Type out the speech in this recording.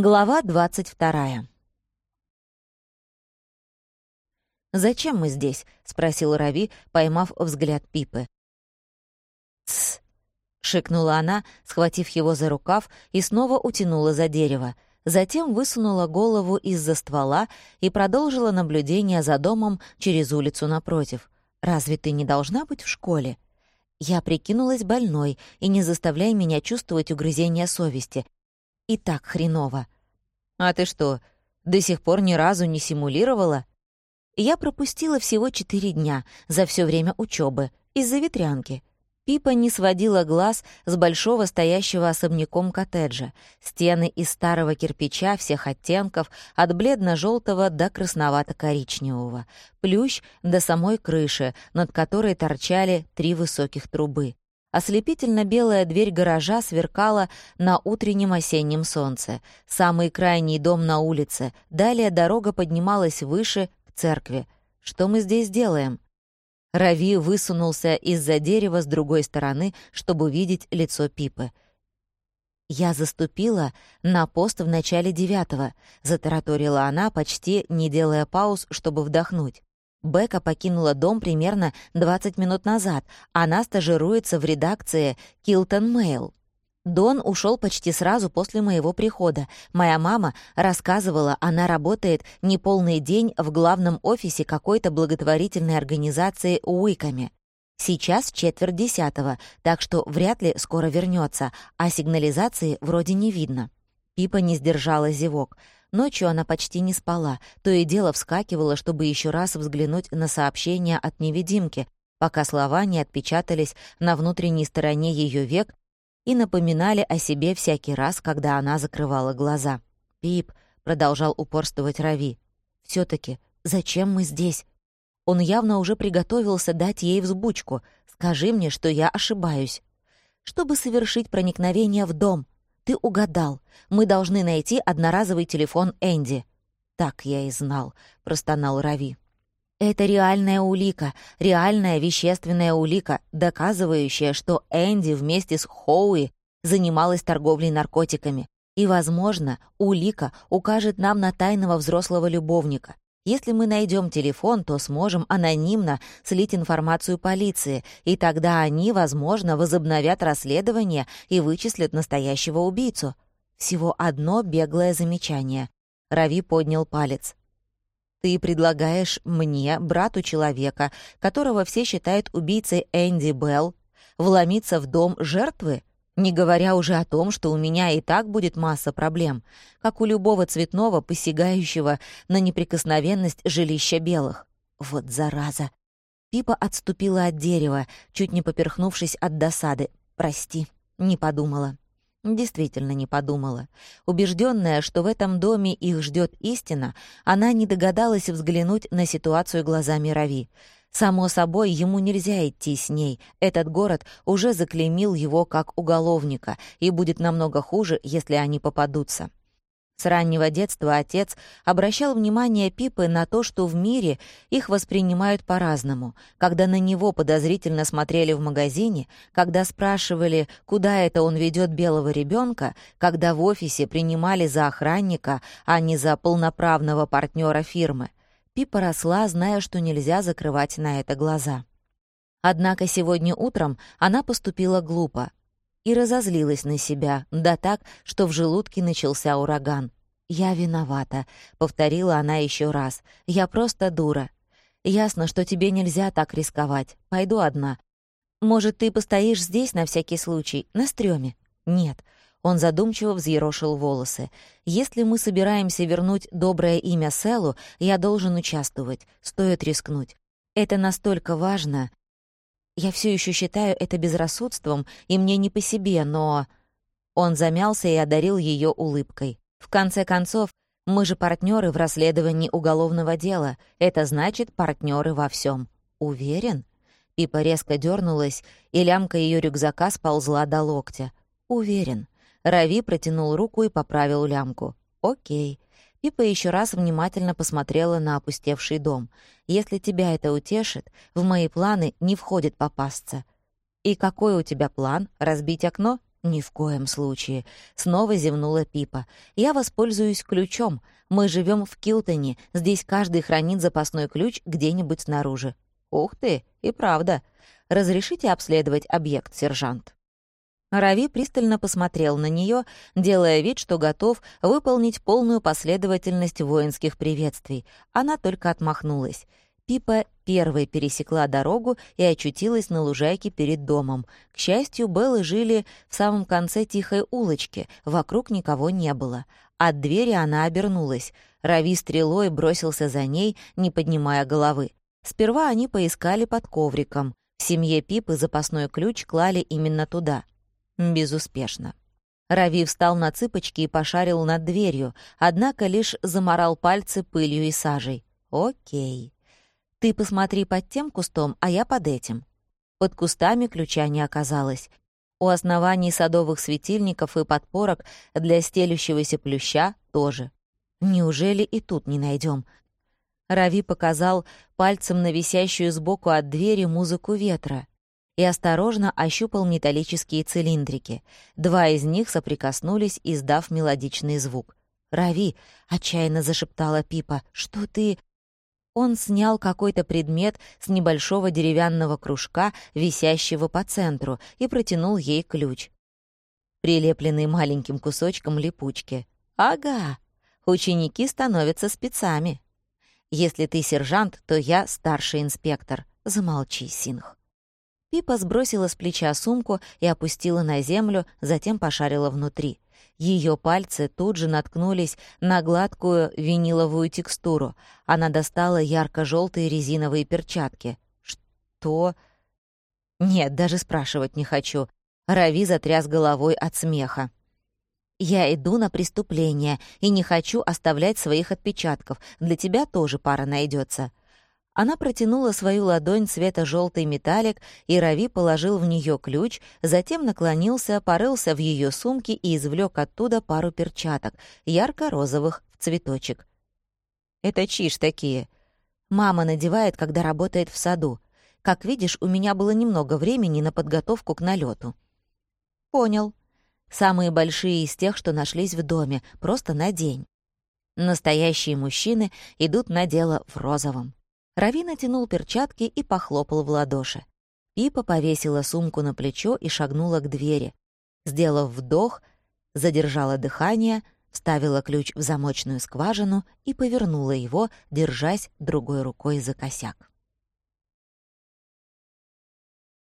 Глава двадцать вторая. «Зачем мы здесь?» — спросил Рави, поймав взгляд Пипы. «Тсс!» — шикнула она, схватив его за рукав и снова утянула за дерево. Затем высунула голову из-за ствола и продолжила наблюдение за домом через улицу напротив. «Разве ты не должна быть в школе?» Я прикинулась больной, и не заставляй меня чувствовать угрызение совести. И так хреново. «А ты что, до сих пор ни разу не симулировала?» Я пропустила всего четыре дня за все время учебы из-за ветрянки. Пипа не сводила глаз с большого стоящего особняком коттеджа. Стены из старого кирпича всех оттенков, от бледно желтого до красновато-коричневого. Плющ до самой крыши, над которой торчали три высоких трубы. Ослепительно-белая дверь гаража сверкала на утреннем осеннем солнце. Самый крайний дом на улице. Далее дорога поднималась выше, к церкви. «Что мы здесь делаем?» Рави высунулся из-за дерева с другой стороны, чтобы увидеть лицо Пипы. «Я заступила на пост в начале девятого», — затараторила она, почти не делая пауз, чтобы вдохнуть. Бека покинула дом примерно 20 минут назад. Она стажируется в редакции «Килтон Мэйл». Дон ушел почти сразу после моего прихода. Моя мама рассказывала, она работает неполный день в главном офисе какой-то благотворительной организации Уиками. Сейчас четверть десятого, так что вряд ли скоро вернется, а сигнализации вроде не видно. Пипа не сдержала зевок. Ночью она почти не спала, то и дело вскакивала, чтобы еще раз взглянуть на сообщение от невидимки, пока слова не отпечатались на внутренней стороне ее век и напоминали о себе всякий раз, когда она закрывала глаза. «Пип», — продолжал упорствовать Рави, все таки зачем мы здесь?» Он явно уже приготовился дать ей взбучку. «Скажи мне, что я ошибаюсь». «Чтобы совершить проникновение в дом. Ты угадал. Мы должны найти одноразовый телефон Энди». «Так я и знал», — простонал Рави. Это реальная улика, реальная вещественная улика, доказывающая, что Энди вместе с Хоуи занималась торговлей наркотиками. И, возможно, улика укажет нам на тайного взрослого любовника. Если мы найдем телефон, то сможем анонимно слить информацию полиции, и тогда они, возможно, возобновят расследование и вычислят настоящего убийцу. Всего одно беглое замечание. Рави поднял палец. Ты предлагаешь мне, брату человека, которого все считают убийцей Энди Белл, вломиться в дом жертвы? Не говоря уже о том, что у меня и так будет масса проблем, как у любого цветного, посягающего на неприкосновенность жилища белых. Вот зараза! Пипа отступила от дерева, чуть не поперхнувшись от досады. «Прости, не подумала». Действительно не подумала. Убежденная, что в этом доме их ждет истина, она не догадалась взглянуть на ситуацию глазами Рави. Само собой, ему нельзя идти с ней. Этот город уже заклеймил его как уголовника, и будет намного хуже, если они попадутся. С раннего детства отец обращал внимание Пипы на то, что в мире их воспринимают по-разному. Когда на него подозрительно смотрели в магазине, когда спрашивали, куда это он ведет белого ребенка, когда в офисе принимали за охранника, а не за полноправного партнера фирмы. Пипа росла, зная, что нельзя закрывать на это глаза. Однако сегодня утром она поступила глупо и разозлилась на себя, да так, что в желудке начался ураган. «Я виновата», — повторила она еще раз. «Я просто дура. Ясно, что тебе нельзя так рисковать. Пойду одна. Может, ты постоишь здесь на всякий случай, на стреме?» «Нет». Он задумчиво взъерошил волосы. «Если мы собираемся вернуть доброе имя Селу, я должен участвовать. Стоит рискнуть. Это настолько важно. Я все еще считаю это безрассудством, и мне не по себе, но...» Он замялся и одарил ее улыбкой. «В конце концов, мы же партнеры в расследовании уголовного дела. Это значит партнеры во всем. Уверен?» Пипа резко дернулась, и лямка ее рюкзака сползла до локтя. «Уверен». Рави протянул руку и поправил лямку. «Окей». Пипа еще раз внимательно посмотрела на опустевший дом. «Если тебя это утешит, в мои планы не входит попасться». «И какой у тебя план? Разбить окно?» «Ни в коем случае», — снова зевнула Пипа. «Я воспользуюсь ключом. Мы живем в Килтоне. Здесь каждый хранит запасной ключ где-нибудь снаружи». «Ух ты, и правда. Разрешите обследовать объект, сержант?» Рави пристально посмотрел на нее, делая вид, что готов выполнить полную последовательность воинских приветствий. Она только отмахнулась. Пипа первой пересекла дорогу и очутилась на лужайке перед домом. К счастью, Беллы жили в самом конце тихой улочки, вокруг никого не было. От двери она обернулась. Рави стрелой бросился за ней, не поднимая головы. Сперва они поискали под ковриком. В семье Пипы запасной ключ клали именно туда. Безуспешно. Рави встал на цыпочки и пошарил над дверью, однако лишь заморал пальцы пылью и сажей. «Окей». «Ты посмотри под тем кустом, а я под этим». Под кустами ключа не оказалось. У оснований садовых светильников и подпорок для стелющегося плюща тоже. Неужели и тут не найдем? Рави показал пальцем на висящую сбоку от двери музыку ветра и осторожно ощупал металлические цилиндрики. Два из них соприкоснулись, издав мелодичный звук. «Рави!» — отчаянно зашептала Пипа. «Что ты...» Он снял какой-то предмет с небольшого деревянного кружка, висящего по центру, и протянул ей ключ, прилепленный маленьким кусочком липучки. «Ага, ученики становятся спецами. Если ты сержант, то я старший инспектор. Замолчи, Синх». Пипа сбросила с плеча сумку и опустила на землю, затем пошарила внутри. Ее пальцы тут же наткнулись на гладкую виниловую текстуру. Она достала ярко-желтые резиновые перчатки. «Что?» «Нет, даже спрашивать не хочу». Рави затряс головой от смеха. «Я иду на преступление и не хочу оставлять своих отпечатков. Для тебя тоже пара найдется. Она протянула свою ладонь цвета желтый металлик, и Рави положил в нее ключ, затем наклонился, порылся в ее сумке и извлек оттуда пару перчаток, ярко-розовых, в цветочек. «Это чиж такие?» «Мама надевает, когда работает в саду. Как видишь, у меня было немного времени на подготовку к налету. «Понял. Самые большие из тех, что нашлись в доме, просто на день. Настоящие мужчины идут на дело в розовом. Рави натянул перчатки и похлопал в ладоши. Пипа повесила сумку на плечо и шагнула к двери. Сделав вдох, задержала дыхание, вставила ключ в замочную скважину и повернула его, держась другой рукой за косяк.